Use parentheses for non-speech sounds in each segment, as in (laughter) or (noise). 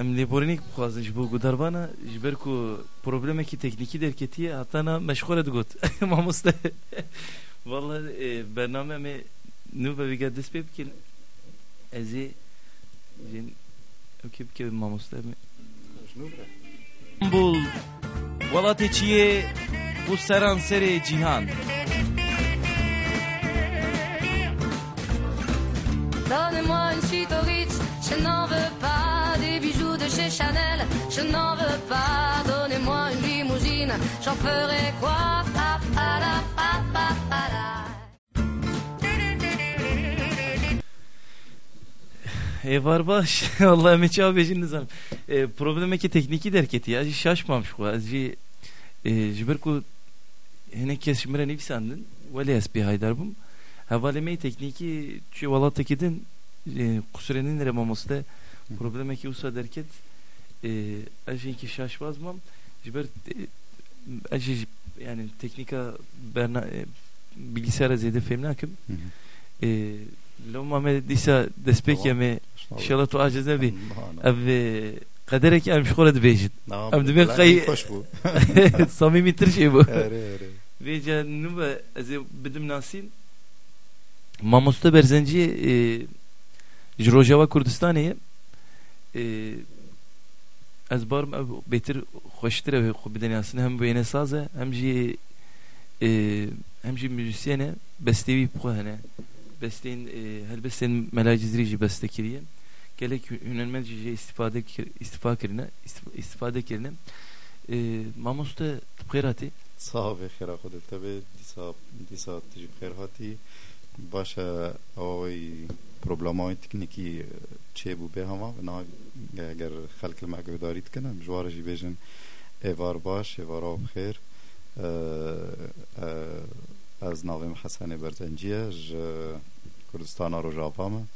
Em lêborînê bixwazin ji bo gudarbana ji ber ku problemekî teknîkî derketiye heta na meşxole digot (laughs) mamoste Valla e, bername me nû vevêge dest pê bikin. Ez ê jên ew kê bikevin mamoste me. İstanbul Walatê çiyê û seran serê cîhan Donne-moi une suite au Ritz, je n'en veux pas bijoux de chez Chanel, je n'en veux pas. Donnez-moi une limousine, j'en ferai quoi pa, pa, la, pa, pa, pa, la. E var baş. (laughs) Allah emeçi abi şimdi zan. E, probleme ki tekniki derketi ya. Şaşmamış bu. Azci e, jiberku hene kesmire ne sandın? Veli esbi haydar bum. Havaleme tekniki çü valata kidin e, kusurenin nere problema é que o Saderket e, ajinki şaşmaz mam jiber e, aji yani teknika berna e, bilgisayara zede femnakim e, lomma me disa despek yeme inşallah tu aciz nebi. Ev e, kaderek em şkola dibejid em dibin kayı (laughs) samimi tır şey bu. Veja nuba ez bidim nasin. Mamusta berzenci e, Jirojava Kurdistan'ı از بارم بيتر خوشتر خو بدن ياسين هم بينه سازه هم جي هم جي müzisyene bestevi bu hene besteğin e, her besteğin melacizrici bestekiriye gelek hünermenci istifade istifa kirine istifade kirine e, mamusta tıpkırati صاحب خیره خود تبه دیسا دیسا تجیب خیر هاتی باشه اوی پروبلم های تکنیکی چه بو به همه؟ نا اگر خلق ما گفتارید کنم جوارشی بیشن ایوار باش ایوار آب خیر. از ناویم حسن برزنجیه ج کردستان رو جاپام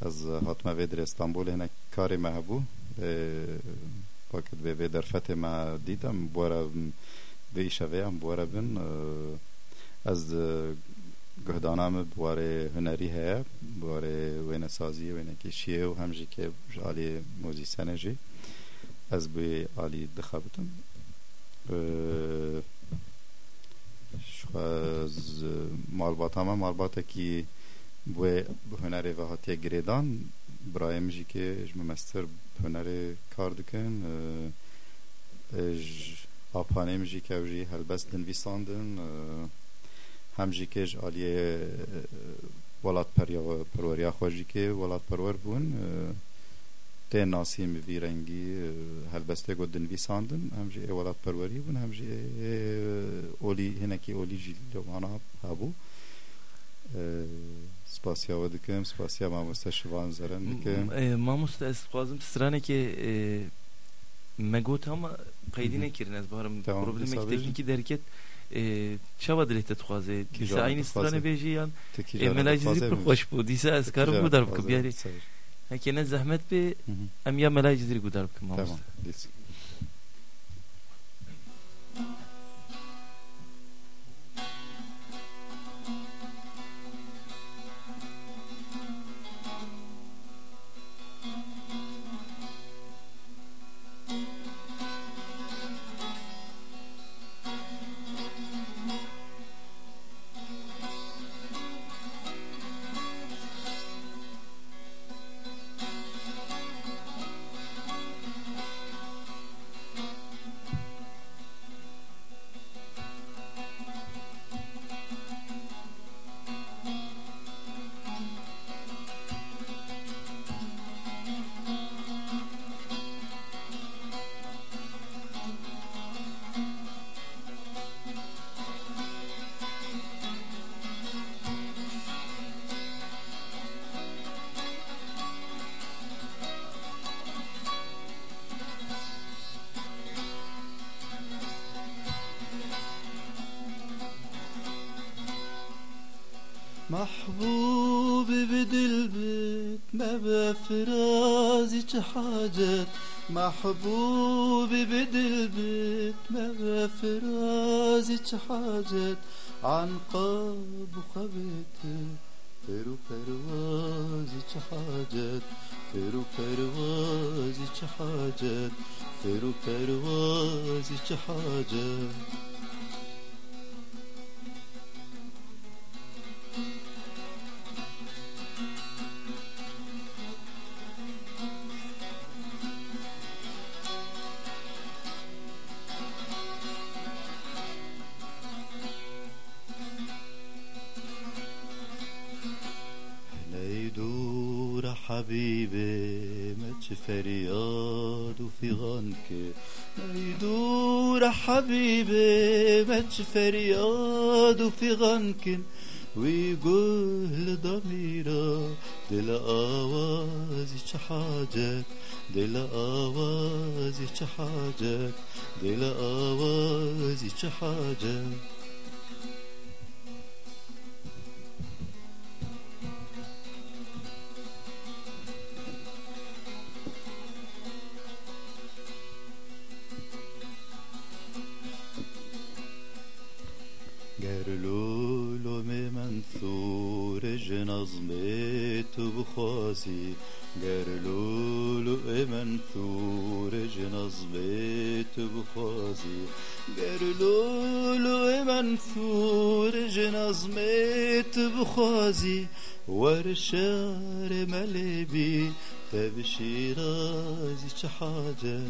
از حتم ویدر استانبول هنه کاری محبو. پاکت ویدر فتح ما دیدم بورا به ایشوه هم بورا بین. از گهدانام بواره هنری هیا بواره وینه سازی وینه کشیه و همجی که جالی موزیسنه جی. از به آلی دخابتم از مالباتامه مالباتا کی بو هنر و هاتیه گریدان. برایم جی که اجمه مستر هنر کار دکن. اج آپانیم جی که اوجی هلبست دنویساندن هم جی که اج آلیه ولات پروریا خوشی که ولات پرور بون te nasîm vî rengî helbestê got dinivîsandin hem jî ê welat perwerî bûn hem jî olî hinekî olî jî levana hebû spasiya we dikim spasiya mamoste şivan zeren dikim mamoste ez dixwazim stranekê me got ama qeydî nekirin ez barim problemekî teknîkî derket çava dilekte dixwaze dîsa aynî stranê bêjî yan melajizî pir xweş bû dîsa ez karim bu dar bikim yani هكذا زحمت بي ام يا ملاي جزري قدر بكم تمام محبوبي بدلبك ما بفرازك حاجات. محبوبي بدلبك ما بفرازك حاجات. عن قاب وخبتك فرو فروازك حاجات. فرو فروازك حاجات. فرو فروازك حاجات. غنك نيدور حبيبي ماتش فرياد وفي غنك ويقول ضميرة دل آوازي حاجات دل آوازي حاجات دل آوازي حاجات لولوم منثور جنظمت بخاسي قر لولو منثور جنظمت بخاسي قر لولو منثور جنظمت بخاسي ورشار ملبي تبشيرازي حاجة.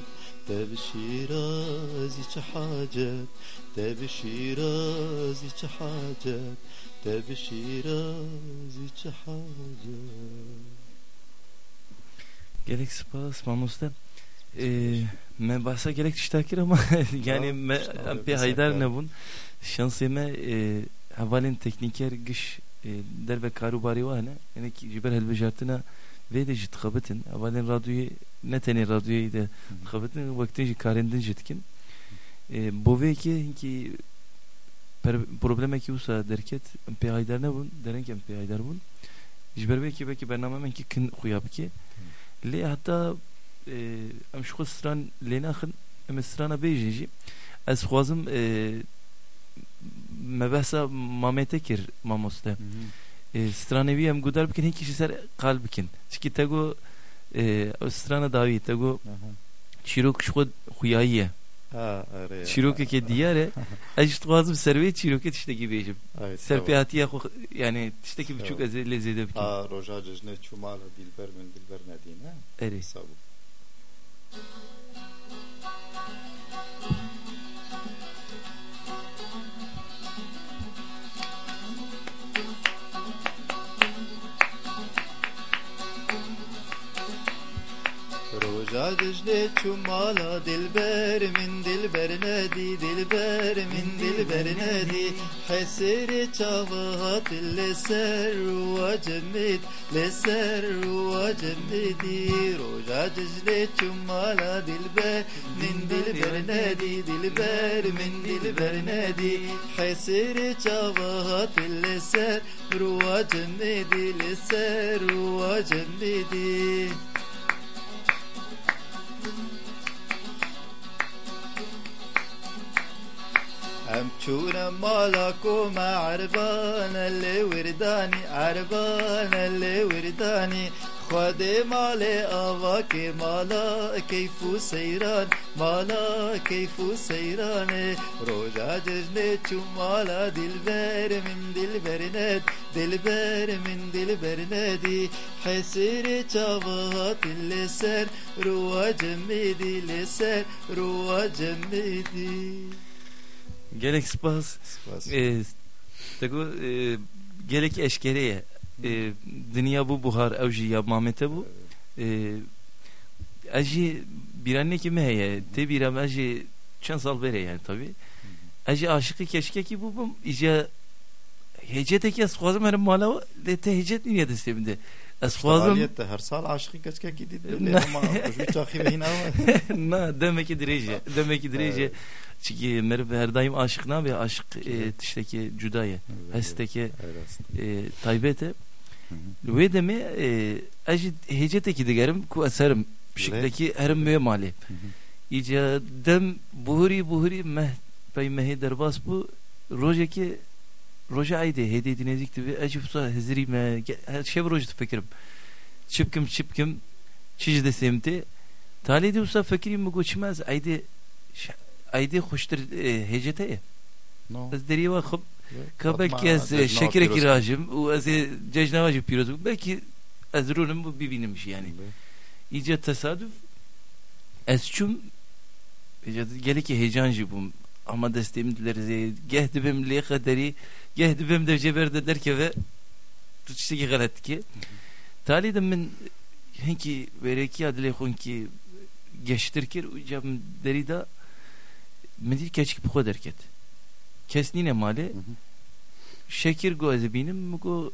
تبشيرازي حاجات تبشيرازي حاجات تبشيرازي حاجات Gerek spas mamusta. Ee, me bahsa gerek tiştakir ama (laughs) yani Ya, me işte ampi öyle haydar desek nebun şansıme e, havalin tekniker gış e, derbe karubari vahne yani ki jiber helbejartına ve de jit kabetin havalin radyoyu ne teni radyoyu da kabetin vaktin ji karindin jitkin e, bu ve ki ki per- probleme ki usa derket ampi haydar nebun deren ki ampi haydar bun jiber belki belki bername ki kin kuyab ki ليه حتى ام شخص سران لناخن ام سرانا بيجي از خوازم مبحثا مامتكر ماموستا سترانوی هم e, straneviyem gudar bikin hin kişisel kal bikin. Çünkü tegu e, strana davi tegu çirok şu huyayiye. Çiroke ke diyare. Eşit vazım serve çiroke işte gibi eşim. Serpiyati ya yani işte ki buçuk az lezzede bikin. Aa roja cejne çumala dilber men dilber nedine. Evet. Sabun. Koca Düzlü çumala dilberimin dilberine di dilberimin dilberine di. Hesiri çavahat ile serruva cennit le serruva cenniti Koca Düzlü çumala dilberimin dilberine di dilberimin dilberine di. Hesiri çavahat ile serruva cenniti le serruva cenniti ام چون مالاكو ما عربان اللي ورداني عربان اللي ورداني. خود مال آواك مالا كيفو سيران مالا كيفو سيران روجا ججنه چو مالا دلبر من دلبر ند دلبر من دلبر ندي حسير چاوات لسر روا جمدي لسر روا جمدي Gerek spas Spas. e, tego e, gerek eşkereye e, dünya bu buhar evji yapmamete bu. E, aji bir anne kimi heye te bir am aji çan sal bere yani tabi aji aşıkı keşke ki bu bu ica hecete ki asfazım her mala de te hecet niye de sevindi? Asfazım Faaliyette her sal aşıkı kaki (laughs) Ne? dedi ama hoş bir ve hina var. (laughs) na demek ki derece demek ki derece Evet. çünkü merve her daim aşık ne abi aşık e, tişteki cudaya hesteki e, taybete ve deme e, aji heceteki digerim ku eserim şıktaki herim ve mali iyice dem buhuri buhuri meh pey mehi derbas bu rojeki roja ayde hediye dinezikti ve acı fusa hezri me her şey roja fikrim çipkim çipkim چیز de semti talidi usa fikri mi goçmaz ayde ayde hoştur hecete ya No. az deri var khub Yeah. ka belki Ma- az Cejna şekere kirajım o az cejnavacı piroz belki az rolüm bu bibinim yani. İyice tesadüf. Esçum gelek ki heyecancı bu ama desteğim dileriz. Geh dibim li kaderi geh dibim de ceberde derke ve tutuştaki galet ki. Tali de min henki vereki adile kon ki geçtir kir ucam deri da medir keçik bu kadar ket kesnine mali Hı hı. şekir go benim go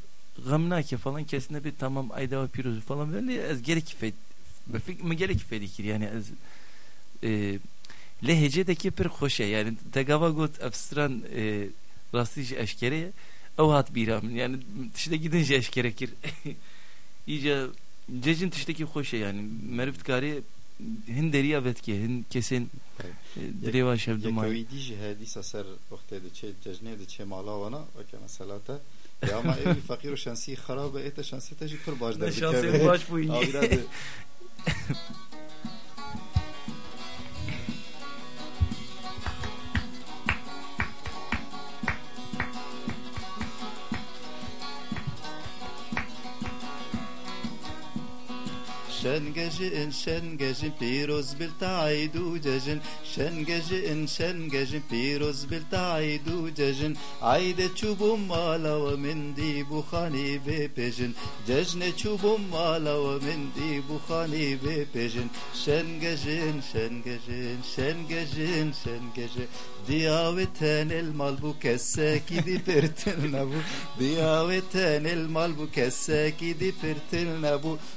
gamnake falan kesine bir tamam ayda pirozu falan böyle az gerek fe befik mi gerek fedikir yani az e, lehecedeki bir hoşe yani tegava got afstran e, rastiş eşkere hat biram (laughs) yani işte gidince eşkerekir iyice cecin tişteki hoşe yani meriftkari هندریا بد که هن کسین دریوا شب دمای یکی دیج هدی سر وقت ده چه جنه ده چه مالا و نه و که مثلا تا یا ما این فقیر و شانسی خرابه ایت شانسی تا چی پر باش در شانسی باش بوینی. (laughs) Abi ince. de شنگجن شنگجن پیروز بالتعید و ججن شنگجن شنگجن پیروز بالتعید و ججن عید چوبم مالا و من دی بخانی بپجن ججن چوبم مالا و من دی بخانی بپجن شنگجن شنگجن شنگجن شنگجن Diyaveten el mal bu kesse gidi pertil ne bu Diyaveten el mal bu kesse gidi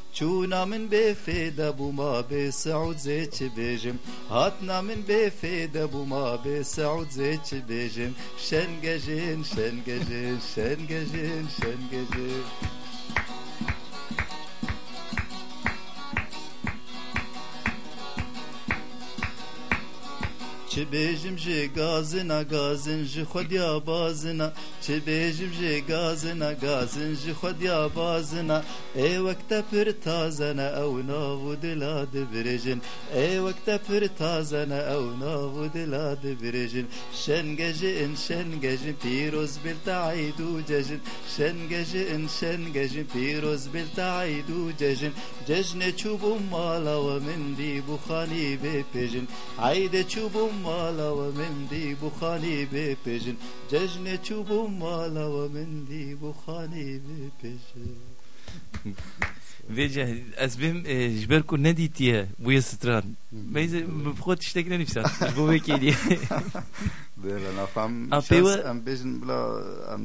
pertil ne bu چونا من بفيد ابو ما بسعود زيت بيجم هاتنا من بفيد ابو ما بسعود زيت بيجم شنججين شنججين شنججين چه بیجم جه گازنا گازن جه خودیا بازنا چه بیجم جه گازنا گازن جه خودیا بازنا ای وقت پر تازنا او ناو دلاد برجن ای وقت پر تازنا او ناو دلاد برجن شنگجن شنگجن پیروز بالتعید و ججن شنگجن شنگجن پیروز بالتعید و ججن ججن چوبم مالا و من دی بخانی بپجن عید چوبم malava mendi bukhani be pejin Cejne çubu malava mendi bukhani be pejin Weet je, als Wim eh, Jberko net die tje, boeien ze traan. Maar ze begon te steken en niet staan. Dus boeien ik je die. Böyle nafam şans am bezin bla am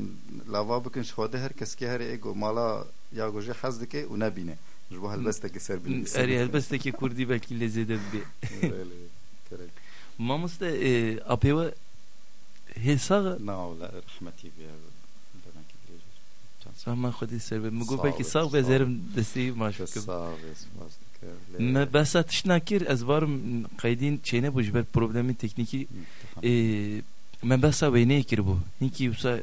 lava bükün şode herkes ki her ego mala ya goje haz dike una bine. Jbo helbeste ki ser bine. Eri helbeste ki kurdi belki lezzede bir. Öyle. Correct. Mamız da e, apeva hesa Naola rahmeti bir Rahman Khudi serbe. Mugu peki sağ ve zerim desteği maşukum. Sağ ve Me besa tişnakir ez varım kaydin çeyne bu jiber problemi tekniki e, me besa ve ne ekir bu. Hinki yusa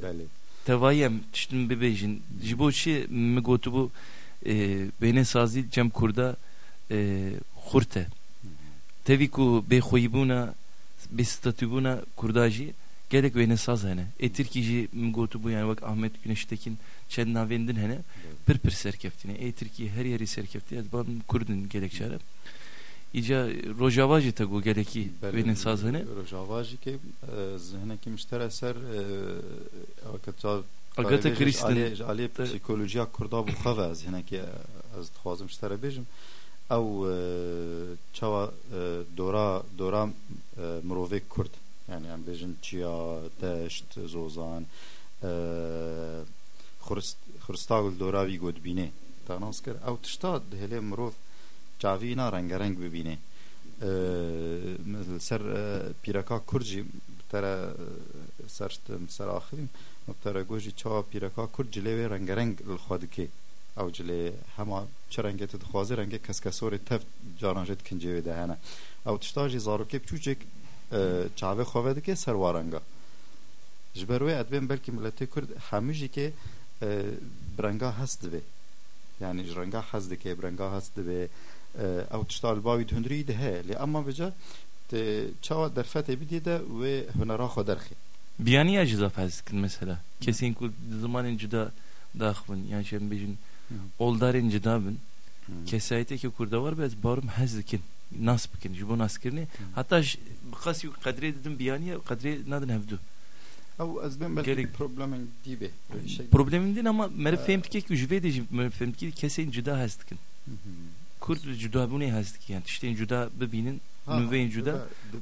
tevayem tiştim bebejin. Jibo şi me gotu bu e, bene sazil cem kurda e, khurte. Tevi ku be khoybuna Besta Tübuna Kurdajı gerek ve nesaz hene. Etirkici mgotu bu yani bak Ahmet Güneştekin çenna vendin hene pır pır serkeftine. Etirki her yeri serkefti. Ben kurdun gerek. İca rojavacı tagu gereki ve nesaz hene. Rojavacı ki e, zihne ki müşter eser e, Agata Kristin. Ali psikolojiya kurda bu kavaz hene ki e, az tuhazım müşter bejim. او تشوا دورا دورا مروفي كرد يعني ام بيجن تشيا دشت زوزان خرست خرستاغل دورا وی گود بینه تاناس کر او تشتا هله مروف جاوینا رنگ رنگ ببینه مثل سر پیرکا کرجی ترى سرشت سر آخرین ترى گوجی چا پیرکا کرد جلوه رنگ رنگ الخادکه او جلی هما چرنگه تد خوازه رنگه کس کسور تف جارانجت کنجه دهنه او تشتاجی زاروکی پچوچک چاوه خواه دکه سروارنگا جبروی ادبین بلکی ملتی کرد همیجی که برنگا هست دوی. یعنی جرنگا هست دکه برنگا هست دوی. او تشتال باوی دهندری ده لی اما بجا چاوا درفته بدیده و هنرا خود درخی. بیانی اجزا پس کن مثلا. کسی اینکو زمان جدا داخل یعنی چه بیشین oldarın cida bin. Kesayete ki kurda var bez barum hez dikin. Nas bikin. Jibo nas kirni. Hatta bıkas yok kadre dedim biyaniya kadre nadın hevdu. او از بین belki problemin dibe. Problemin din ama mere fehmtike ki jüve de mere fehmtike kesin cida hez dikin. Kurd cida bu ne hez dikin. Yani işte cida bibinin نوین جودا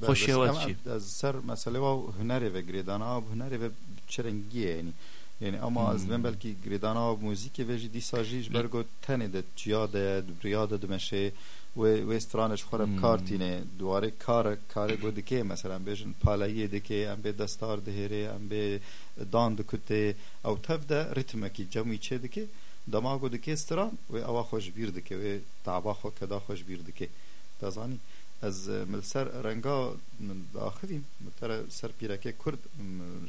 خوشیوات از سر مسئله و هنری و گریدانا و هنری و چرنگیه یعنی یعنی اما از من بلکی گریدانا و موزیک و جدی ساجیش برگو تنه ده چیاده بریاده دمشه و و استرانش خورب کارتینه دواره کار کار گو دکه مثلا بیشن پالایه دکه ام به دستار دهره ام به دان دکته او تف ده ریتمه کی جمعی چه دکه؟ دماغو دکه استران و اوا خوش بیر دکه و تعبا خو کدا خوش بیر دکه. دازانی از مل سر رنگا آخریم تر سر پیرکه کرد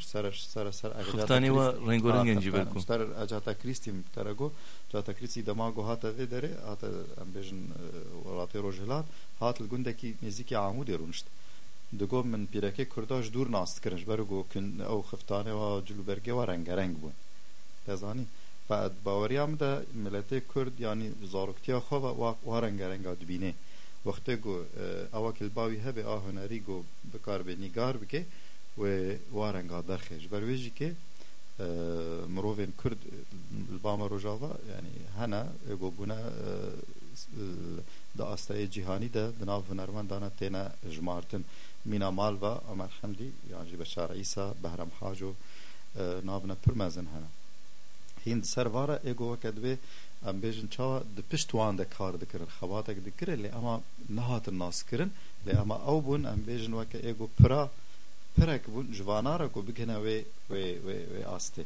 سر سر سر خفتانی و رنگ و رنگ انجی بکن سر اجاتا کریستیم تر گو. اجاتا کریستی دماغو هاتا وی داره هاتا ام بیجن ولاتی روجهلات هات الگوندکی نزیکی عمودی رونشت دگو من پیرکه کرداش دور ناست کرنش. برگو کن او خفتانه و جلوبرگه و رنگ رنگ بون. تزانی بعد باوریام ده ملت کرد یعنی زارکتیا خو و رنگ رنگ دبینه وقتی گو اواکل باوی هبه آهنری گو بکار به نگار بکه و وارنگا درخش برویجی که مروفين كرد الباما روجاوا يعني هنا اگو بونا دا استای جهانی دا بناو هنرمند دانا تینا جمارتن مینا مالوا عمر حمدی يعني بشار عيسى بهرم حاجو نابنا پرمزن هنا هند سروارا اگو وکد em bêjin çawa di pişt wan de kar dikirin xebatek dikire lê ema nehatin naskirin lê ema ew bûn em bêjin weke êgo pira pirek bûn ji vanara ku bikine wê wê wê wê astê.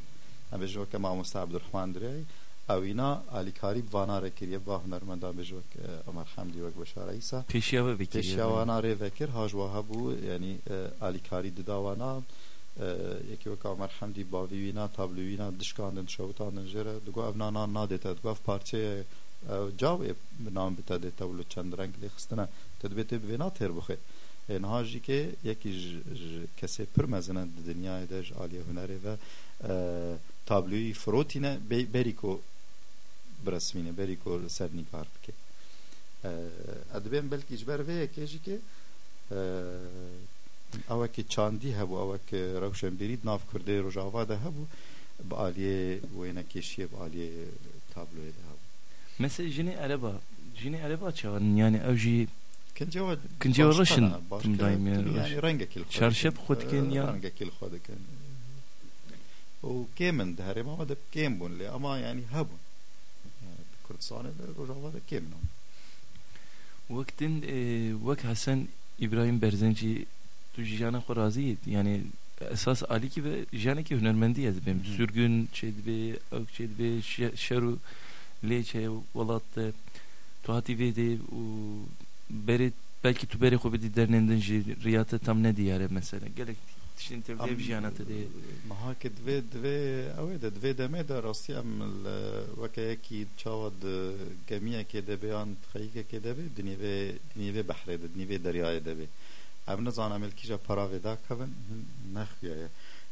Em bêjin weke mamoste Abdurrahman Direyî اوینا علی کاری واناره کریه با هنرمندا بجو عمر حمدی و بشار عیسا پیشیاوه بکریه پیشیاوه ناره وکر هاجوها بو یعنی علی کاری دداوانا یکی وک عمر حمدی باوینا تابلوینا دشکاندن شوتاندن جره دگو افنانا نادیتا دگو اف پارچه جاو نام بتا دیتا ولو چند رنگ لی خستنا تدبیت بوینا تر بخه اینها جی که یکی کسی پر مزنه دنیای دش آلی هنری و تابلوی فروتینه بریکو برسمینه بریکو سرنیکار بکه ادبین بلکی جبر وی که جی که اوه که چاندی هبو اوه که روشن برید ناف کرده رجاوا ده هبو با آلیه وینا کشیه با آلیه تابلوه ده هبو مثل جنی عربا جنی عربا چاون yani ev jî کنجا کنجا رشن تم دایم yani rengekil xwe çarşep xwe dikin ya rengekil xwe dikin و kêmin dihere ama de kêm bûn lê ama yani hebûn yani Kurdistanê de rojava de kêm nam وقتن وك حسن İbrahim Berzenci tu jiyana xwe razî yani esas alî ki ve jiyanekî hunermendî ez bêm sürgün çê dibe ew çê dibe şer û lê çe welat te tu hatî vê de û berê belki tu berê xwe bidî dernên jî riya te tam nediyare mesela gelek tiştên tevlî jiyana te de mahakê divê divê ew ê de divê demê de rastî em weke yekî çawa di gemiyekê de be yan xeyîkekê de be di nîvê di nîvê behrê de di nîvê ebnezan em ilkîja para vêda kevin hin nexuyaye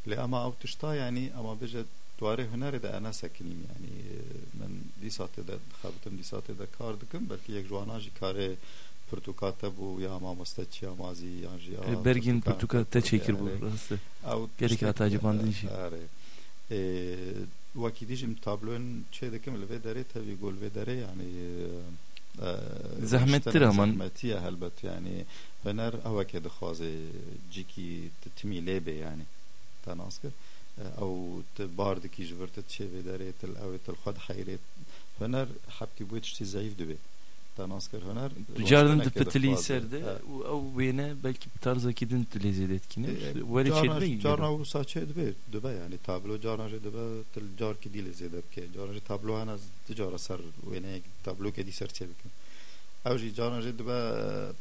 lê ema ew tişta yanî ema bêje دوارê hunerê de ene sekinîm yanî e, min dîsa tê de dixebitim dîsa tê de kar dikim belkî yek jiwanan jî karê پرتوکا ته بو یا مامۆستا چیا مازی یان جی بەرگین پرتوکا ته çekir بو راستە ئەو گەرێک ئاتاجیباندن jî وەکی دیژیم تابلۆن چێ دەکەم لەوێ دەرێ تەوی گۆلوێ دەرێ یعنی زەحمەتترە من. زەحمەتیە هەلبەت ینی هەنەر ئەوەکێ دەخوازێ جیکی تمی لێ بێ ینی تا ناز کرد ئەو باردکی ژبرتە چێ بێ دەرێت ئەوێت خۆت حیرێت هەنەر حەبتی بووی تشتی زەیف دەبێت تناسكر هنر جارن تبتلي سرد او وينا بلكي بتارزكي دن تليزي دتكين وري شد جارنا و ساچه دبي دبي يعني تابلو جارنا دبي تل جار كي ديل زيد بك جارنا تابلو انا تجار سر وينا تابلو كي دي سرچه بك او جي جارنا دبي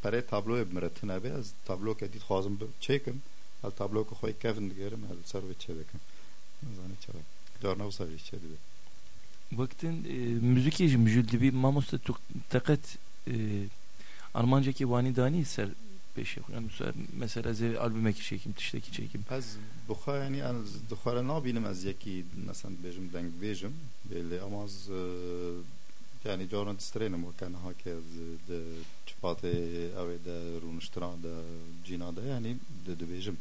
پري تابلو بمرتنا بي از تابلو كي دي خوازم چيكم هل تابلو كو خوي كفن دگرم هل سر و چه بكم زاني چه جارنا و سر چه دبي وقتن e, müzikeci müjüldü bir mamusta takat e, Almancaki vani dani ser peşi mesela ze albümeki çekim tişteki çekim. Az buha yani az duhara ne bilim az yeki nasıl bejim denk bejim böyle ama az e, yani canan distrenim vakan hakez de çipate evde runuştran da cinada yani de bejim.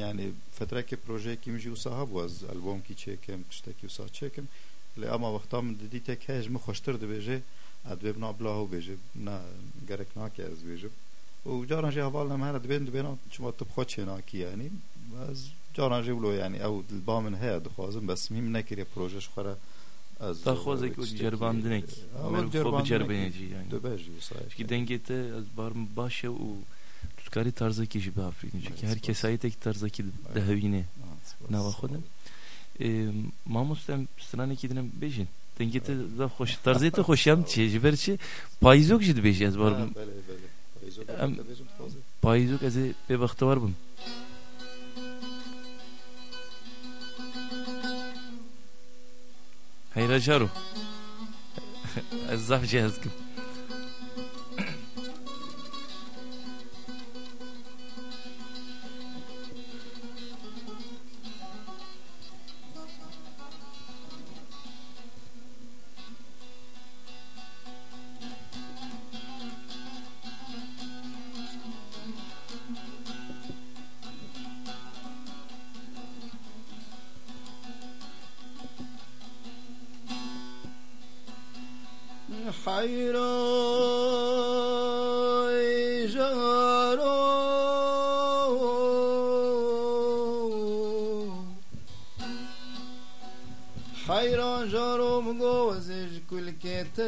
yani fetreke projeye kim jî wisa hebû ez elbomkî çêkim tiştekî wisa çêkim lê ama wexta min didî tek hej min xweştir dibêje edbê bina bila hew bêje ne gerek nake ez bêjim û caran jê hevalna me here dibên dibêna çima tu bixwe çênakî yanî ez caran jê wilo yanî ew dilba min heye dixwazim bes mîm nekiriye proje ji xwe re از تاخوازك وجربان دنك مرفوع بجربان يجي يعني دباجي صحيح كي دنجيت از بارم باشا و کاری طرزه کیش به آفرینی چون که هر کسایی تک طرزه کی دهوینه نه و خودم ما مستم سرانه کی دنم بیشین. دنگی تو دا خوش طرزه تو خوشیم چی جبر چی؟ پایزوک جد بیشی از بارم پایزوک ازی به وقت وار بم. هیرا رجارو (laughs) از ضعف جهاز کم. حير جهر حير جارو مغوزج كل كيت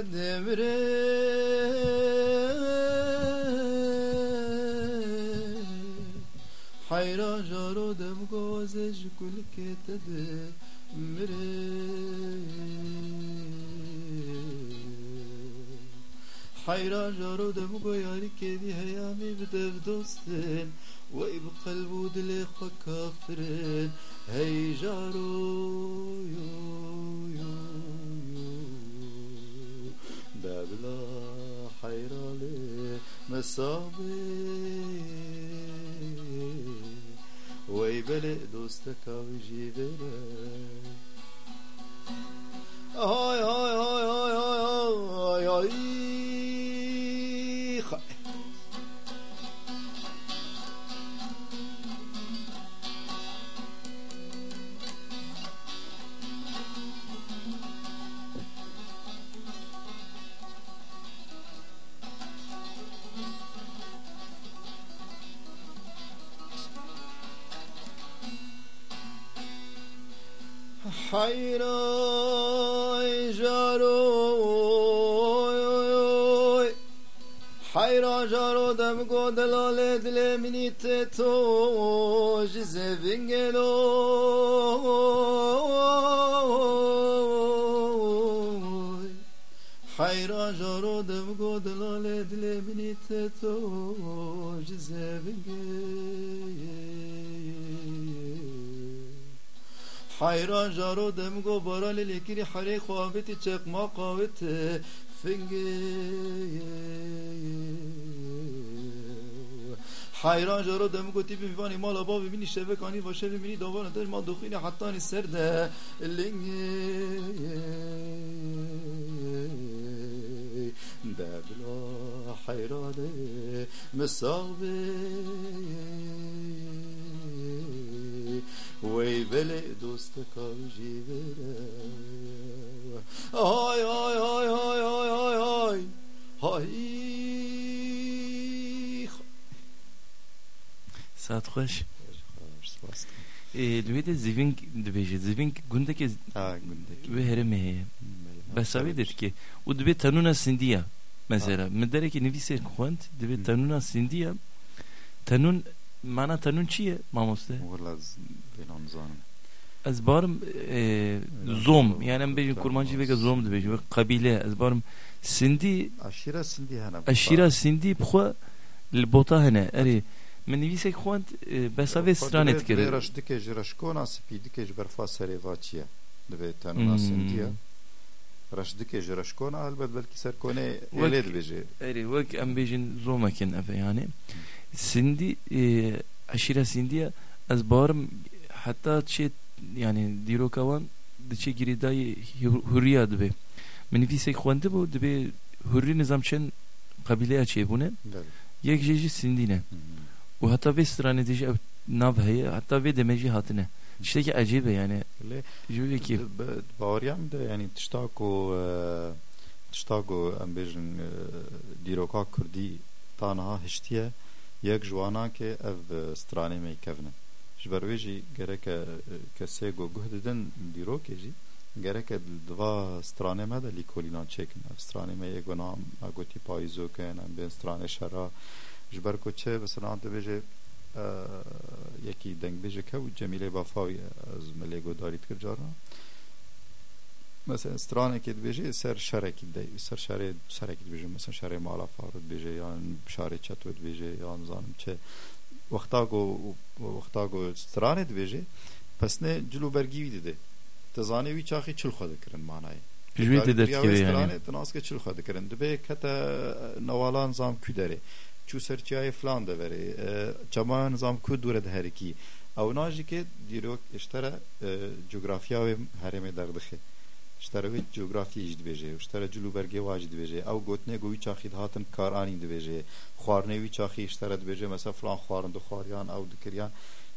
حيران جارو دم گوزش گل که تدبره. حيران جارو دم ياري كدي هيامي بدف دوستن وي بقلبو دلي خو كافرن جارو يو يو يو دبلا حيرالي مصابي وي بلي دوستك وجي بلي هاي هاي هاي دم گو برال لیکری حری خوابتی چق ما قاوت فنگی حیران جرا دم گو تیپی میوانی مالا با ببینی شبه کانی و شبه بینی دوباره داشت ما دخین حتانی سرده. لنگی دبلا حیرانه مسابه وی بله دوست کاجی بره آی آی آی آی آی آی آی. آی. ساعت خوش. دوید زیوینگ دبیجه زیوینگ گنده که به هرمه بساوی دید که او دبی تنونه سندیا مثلا. من داره که نویسه خوند دبی تنونه سندیا. تنون معناتها نون چیه مامۆستا ez barim zom. Şey yani em bêjin kurmancî veke zom dibêjim ve qebîle ez barim sindî eşîra sindî hene eşîra sindî bixwe li bota hene. Erê min nivîsek xwend besa vê stranê dikir reş dike ji reşkona spî dike ji berfa serê va çi ye divê tenûna hmm. sindiye reş dike ji reşkona helbet belkî serkonê êlê dibêje erê wek em bêjin zomekin ev yani. Hmm. إيه عشيرة سندية از بارم حتى تشي يعني ديرو كوان دشي جريداي هوريا دبي من في سي خوانده بو دبي هوري نظام چن قبيله اچي بونه بله يك جيجي سندينه و حتى في استرانه ديجي او ناف هي حتى في دمجي هاتنه تشتكي عجيبه يعني ليه جوي كيف ب- باوريام ده يعني تشتاكو آه، تشتاكو ام یک جوانا که او سترانه می کفنه جبروی جی گره که کسی گو گه دیدن دیرو که جی گره که دوا سترانه ما ده لیکولینا چکن او سترانه ما یک گنا اگوتی پایزو کن ام بین سترانه شرا جبر کو چه بسران ده بجه یکی دنگ بجه که و جمیله بافاوی از ملیگو دارید کرد جارا مثلا استرانه که بیجه سر شرکی دی سر شر شرکی بیجه مثلا شر مالا فارد بیجه یا شر چتود بیجه یا نزانم چه وقتا گو وقتا گو استرانه بیجه پس نه جلو برگی وی دیده تزانه وی چاخی چل خود کرن معنی جوي تدرك كيف يعني استرانه تناس که چل خود کرن دبه کتا نوالان زام کدره چو سرچای فلان ده وری چما نظام کو دوره ده هرکی او ناجی که دیروک اشتره جغرافیا و شتره جغرافیه جد بجه شتره جلو برگه واجد بجه او گوتنه گوی چاخید هاتن کارانی دو بجه خوارنه وی چاخی شتره دو بجه مثلا فلان خوارن دو خواریان او دکریان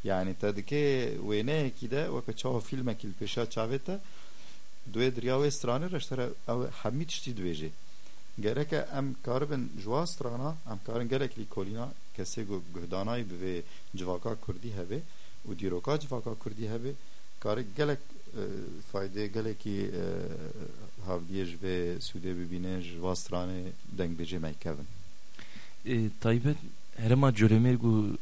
یعنی تا دکه وینه کی ده وکه چاو فیلمه کل پیشا چاوه تا دوی دریاوی سرانه رشتره او حمید شتی دو بجه گرکه ام کاربن جوا سرانا ام کارن گرک لی کولینا کسی گو گهدانای به جواکا کردی هبه و دیروکا جواکا کردی هبه کارک گلک فایده گلکی هاودیج به سوده ببینه جوا سترانه دنگ بجه میکوین e, taybet herema cölemer gu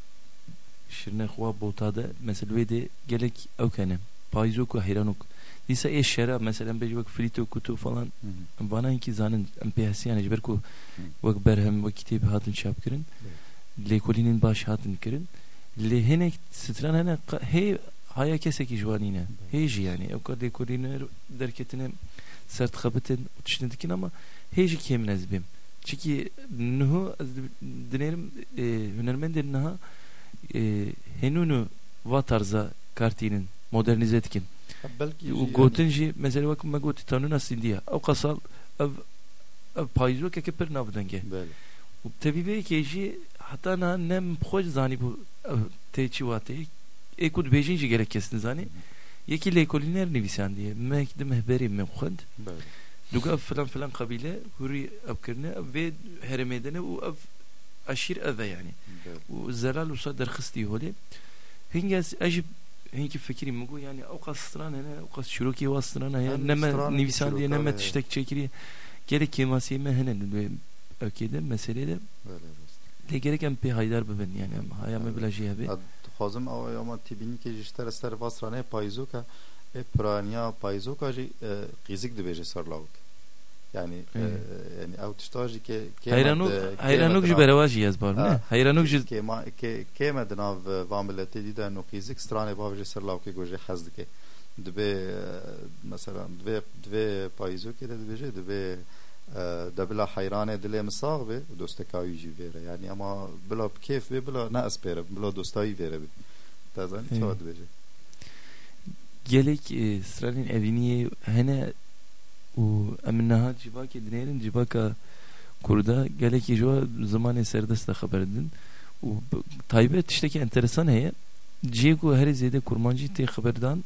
şirne xwa botade mesela ve de gelek evkene payzo ku hayranuk disa e şera mesela bej vak frito kutu falan bana inki zanın em piyasi yani ber ku vak berhem vak kitap hatın çap kirin lekolinin baş hatın kirin le henek stran hene he haya keseki jwanine he ji yani o kadar lekoliner derketine sert xabetin tişnedikin ama ji kemin bim çünkü nuhu dinerim e, hünermendir naha e, henunu va tarza kartinin modernize etkin. belki U gotin ji mesela vakit me goti tanun asin diye. Ev kasal ev ev payzo ke per navdenge. böyle U tabibe ke ji hatta na nem xoş zani bu teçi vate. Ekut beşinci gerek kestiniz hani. Yeki lekoliner nivisan diye. Mekdim hberi mevkad. Duga falan falan kabile huri abkirne ve heremedene u ev aşir eve yani. U zelal usa derhıs diye holi. Hingez ajib hinki fikri mugu yani o kastran ne o kas şuruki vastrana ya neme nivisan diye neme tiştek çekiri gerek kemasiye henen ökede meselede. Böyle. Le gereken bir haydar beben yani hayame bilajiye be. خازم او یا تیبین که جشتر سر واسرانه پایزوکا ای پرانیا پایزوکا جی قیزک دو بیجه سر لاوک. یعنی یعنی او تشتاجی که هیرانوک هیرانوک جی برواجی از بار نه؟ هیرانوک جی که ما که که مدنا واملتی دیده نو قیزک سرانه باوجه سر لاوک گوجه حزد که دوی مثلا دوی دوی پایزوکی ده دوی دوی Ee, da bila hajrane dile misaq be dostekavî jî vere. Yani ama bila keyf be bila ne espere bila dostayî vere be tazan çawa dibêje gelek e, sıranın eviniye hene u emnaha cibake dinerin cibaka kurda gelek jo zamanı serdest de haberdin u taybet işte ki enteresan heye Ciyeku her zede kurmancı te haberdan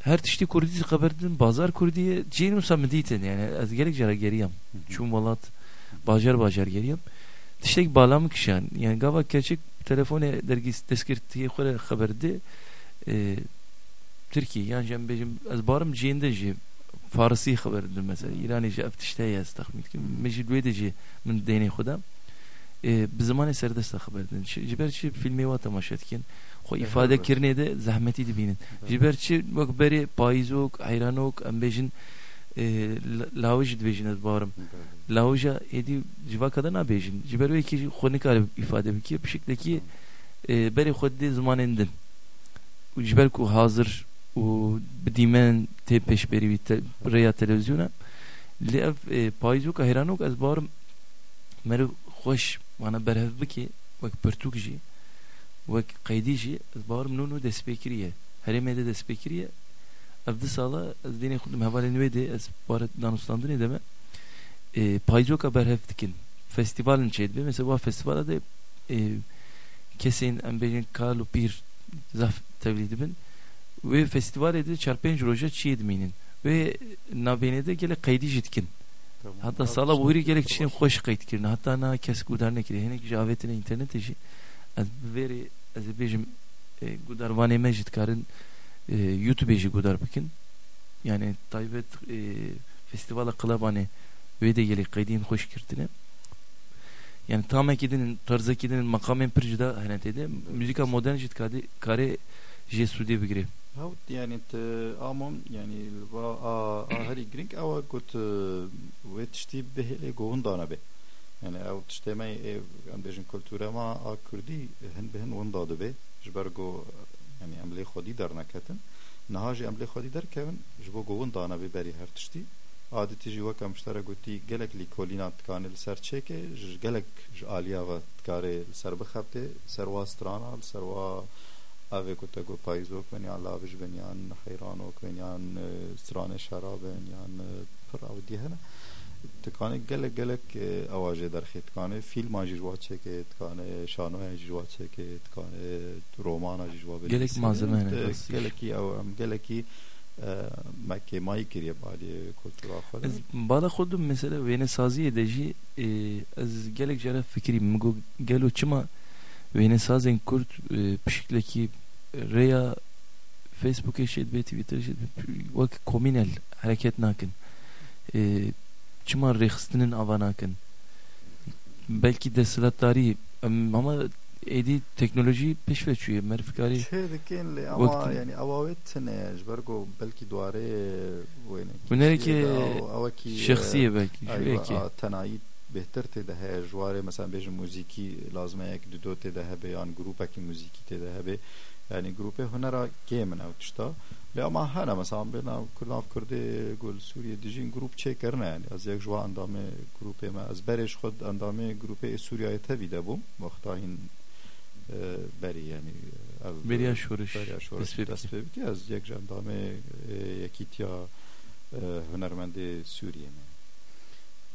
her tişti kurdi haberdin bazar kurdiye Cinu samediten yani az gerek jara geriyam çum valat bajar bajar geriyam tiştek bağlam kişan yani gava gerçek telefone dergis teskirtiye khore haberdi e, Türkiye yani cem bejim az barım cinde ji Farsi خبردن مثلا ایرانی جا افتشته استخمید که مجید ویده جی من دینی خودم به زمان سردست خبردن جبر چی فیلمی و تماشات کن خو ifade کرنه de zahmeti de binin جبر چی وقت بری پایزوک حیرانوک ام بجن لاوج دبیجن از بارم لاوجا edi civa kadar ne bejin ciber ve ki khonik arab ifade bir ki bir şekilde beri khuddi zamanındın ciber ku hazır و بديمان تي بيش بري ريا تلفزيونا لی اف پایزوک هیرانوک از بارم مرو خوش وانا برهف بکی وک پرتوک جی وک قیدی جی از بارم نونو دست بکریه هرمه de dest bekiriye evde sala az dine kudum havale nüvede az barat danuslandı ne deme e, paycok haber heftikin festivalin çeydi mesela bu festivalda da e, kesin embelin kalu bir zaf tevlidi bin ve festival edildi çarpınca roja çiğdminin ve nabenede gele kaydı jitkin Tamam. hatta Al, sala işte, bu hiri gerek çiğin baş- hoş kayıt kirin hatta na kes gudarne kiri henek javetine internet eji ez veri ez bejim e, gudar vane mejid karin e, youtube ji gudar bikin yani taybet e, festivala kılabane ve de gelip kaydin hoş kirtine yani tam ekidinin tarzı ekidinin makamen pırcıda hani dedi müzika modern jit kadi kare jesude bigri Haut yani t amom yani va a heri gring awa gut vetişti behele dana be. يعني أو تشتمي إيه ام بيجن كولتورا ما آ کردی هن به هن وندا دبه جبر گو یعنی املی خودی در نکتن نهاجی املی خودی در كون جبو گو وندا نبی بری هر تشتی. عادتی جی وکم شتر گوتی گلک لی کولینات کان لسر چکه گلک آلیا و کاره لسر بخبته سر واسترانا لسر وا اوه کو تگو پایزو کنی الله بج بنیان حیرانو کنیان سرانه شراب بنیان پر أو دیهنه تکانه گلک گلک اواجه در خی تکانه فیلم آجی جوا چه که تکانه شانو آجی جوا چه که تکانه رومان آجی جوا بلیسه. Gelek malzeme ne, ت- بس. گلکی او ام گلکی مکه مایی کریه بالی کلتورا خود Ez bana kudum mesela vene sazı edeci e, az gelek jara fikri mgo gelo çima vene sazen kurt e, pişikleki reya Facebook eşit be Twitter eşit vak komünel hareket nakin e, çima rexstinin avanakin belki de sılatları ama edi teknoloji peşveçüye merfikari چه دکین لی وقتی- اما یعنی اوایت نه جبرگو بلکی دواره وینه Bunları ki او کی şahsiye belki belki ایوه تنایی بهتر ته ده جواره مثلا بیج موزیکی لازمه یک دو دو ته ده به یان گروپ کی موزیکی ته ده به یعنی گروپ هنرا گیمن او تشتا لی اما هنا مثلا بنا کلاف کرده گل سوریه دیجین گروپ چه کرنه یعنی از یک جوا اندامه گروپ ما از برش خود اندامه گروپ سوریه ته ویده بوم وقتا این بری یعنی Beriya şoruş. برییا شورش دست از یک جندامه یکیتیا هنرمند سوریه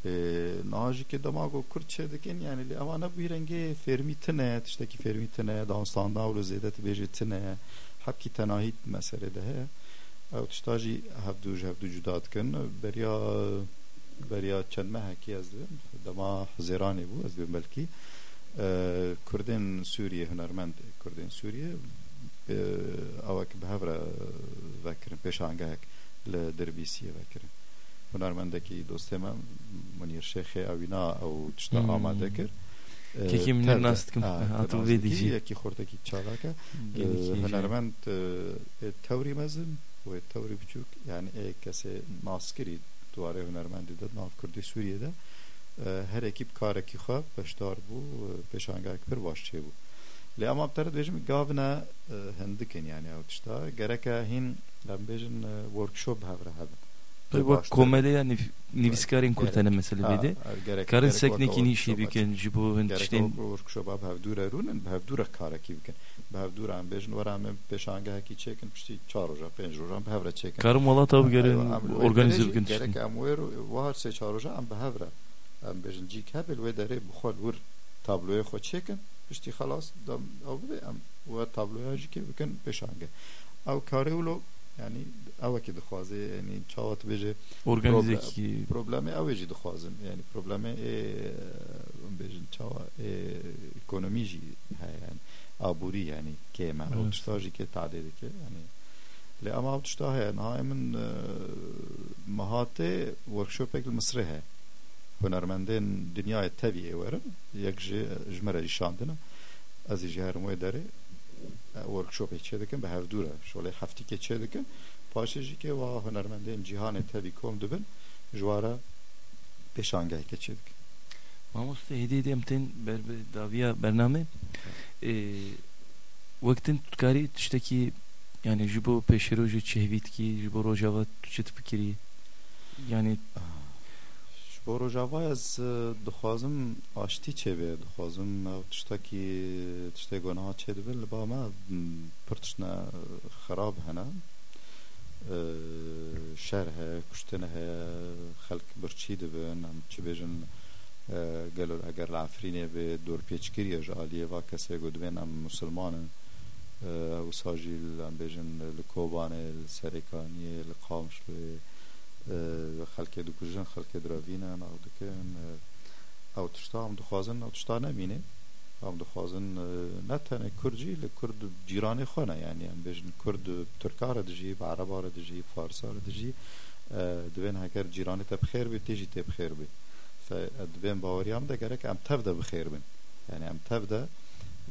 Ee, nažike damago kurçe dikin yani li avana bu renge fermitine tişteki fermitine danstanda avlo zedet bejitine hapki tenahit meselede. He ew tişta jî hevdû ji hevdû cuda dikin beriya beriya çend mehekî ez dibim dema hizêranê bû ez dibim belkî ee, Kurdên Sûriye hunermend Kurdên Sûriye ew ee, ki bi hev re vekirin pêşangehek li derbîsiyê vekirin هنرمندکی دوسته من منیر شیخ اوینا او تشتا Hmm. آماده کرد که کی منیر ناست کم هاتو ویدیجی. یکی خوردکی چالاکه هنرمند توری مزن و توری بچوک یعنی ای کسی ناسکری دواره هنرمندی داد ناف کردی سوریه ده هر اکیب کارکی خواب بشدار بو پیشانگه پر باشچه بو لی اما بتر دویجم گاونا هندکن یعنی او تشتا گرکه هین لم بیجن ورکشوب هفره هبن Tabii bak komediya Niviskarin kurtane meseleydi. Karın seknekin işi biken jibo hentişten. Workshop'a bavdura runen bavdura karaki biken. Bavdura am bejin varam peşanga haki çekin pişti çar hoca penj hoca bavra çekin. Karım valla tabii gerin organize biken. Gerek am ver var se çar hoca am bavra. Am bejin cik habel ve dere bukhol vur tabloya xo çekin. Pişti xalas dam avbe am ve tabloya jike biken peşanga. Av karı ulo یعنی ئەوە کی؟ دخوازێ ینی چاوت بێژێ ئۆرگانیزێکی پرۆبلەمە ئەوێژی دخوازن ینی پرۆبلەمە آه، بێژن چاوە آه، ئکۆنۆمیژی هەیەیان ئابووری ینی کێمە شتاژی کێ تعدێ دەکە ینی لێ ئەمە ئەو تشتا هەیە نهای من آه، مەهاتێ وەرکشۆپێک مسرێ هەیە هونەرمەندێن دنیای تەوی ئێوەرن یەک ژمەرە شاندنە ئەزیژ هەرمۆی دەرێ جي هرموي داري وركشوب چه دکن به هفدوره شوله هفتی که چه دکن پاشه جی که و هنرمندین جهان تبی کم دبن جوارا peşange که چه دکن Mamus da hediye edemten berbe daviya bername e, vaktin tutkari tişteki yani jibo peşeroju çehvit ki jibo rojava tüçet fikiri yani ڕۆژاوای ez dixwazim aştî çêbê dixwazim ew tiştekî tiştê gonaha çê dibin li ba me pir tiştine xerab hene şer heye kuştin heye xelk birçî dibin em çi bêjin gelo eger li Efrînê bê dorpêçkiriye ji aliyê va kesê got dibên em musilmanin wisa jî em bêjin li Kobanê li Serêkaniyê li Qamişloyê خەلکێ دوکوژن خەلکێ درۆڤینە ئەو دکن ئەو تشتا ئەم دخوازن ئەو تشتا نەبینێ. ئەم دخوازن نەتەنە کوردجی لە کورد جیرانی خۆنە یعنی ئەم بێژن کورد تورکارە دژی بەعرەبارە دژی فارسارە دژی دوێن هەکەر جیرانی تە بخێر بێ تێژی تێ بخێر بێ دوێن باوەریان دەگەرێک ئەم تەفدە بخێر بن. یعنی ئەم تەفدە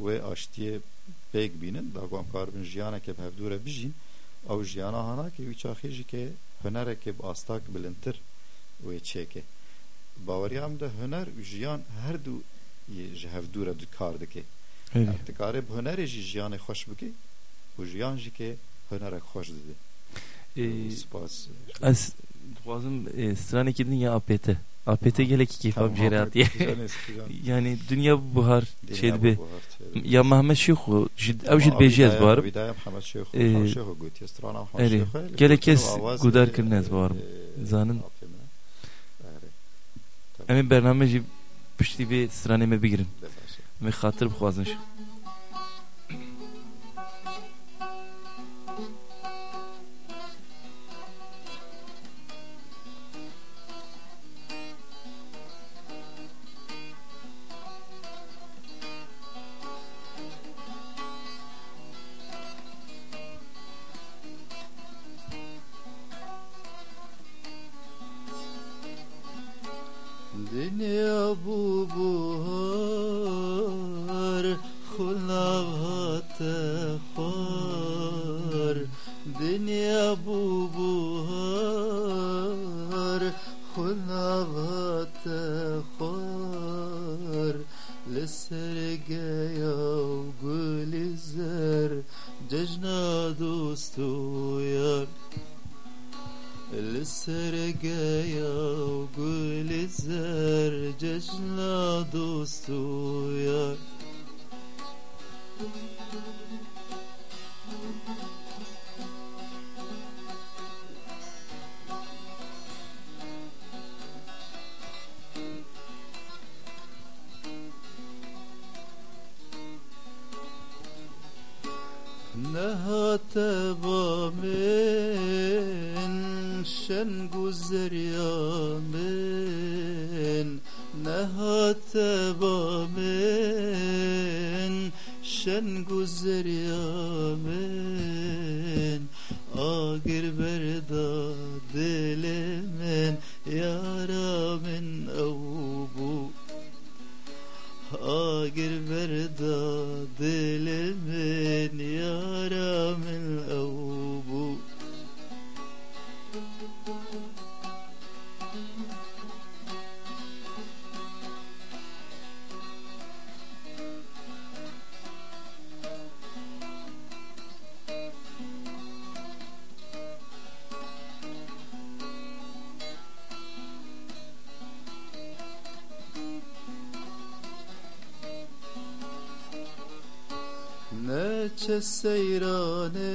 وê aştiye pêk bînin dagoamkar bin jiyana ke hevdûre bijîn ew jiyana hana ke wî çaxê jî ke hünereke astak bilintir ve çeke. Bavariyam da hüner jiyan her du ji hevdura dikar dike. Dikare hünerê jî jiyanê xweş bike û jiyan jî ke hünerek xweş dide. Ez dixwazim stranekî din ya apête. APT gelek keyfam ceratiye yani dünya buhar şey be ya Mehmet Şeyhu ev jid bejez var. Eri gelek kes gudar kirnez var. Zanın emin bernameci pişti bir straneme bigirin ve hatır bixwazin Dünya من شن من نهات من شن السيرانة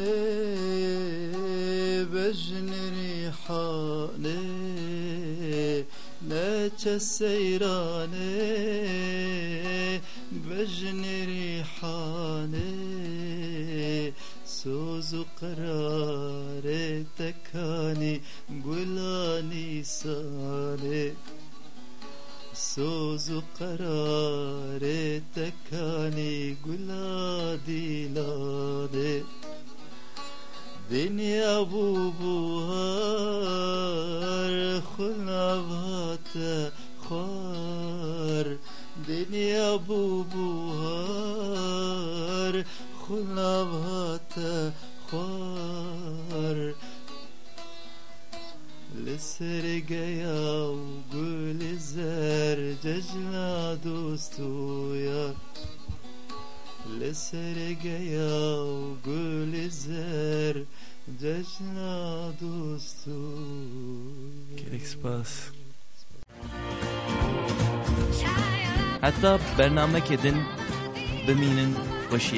بجن ريحانة. ناتش السيرانة بجن ريحانة. سوز قرار تكاني قلاني ساني سوز قرار Hatta bername kedin biminin başı